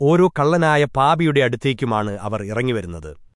ഓരോ കള്ളനായ പാപിയുടെ അടുത്തേക്കുമാണ് അവർ ഇറങ്ങിവരുന്നത്.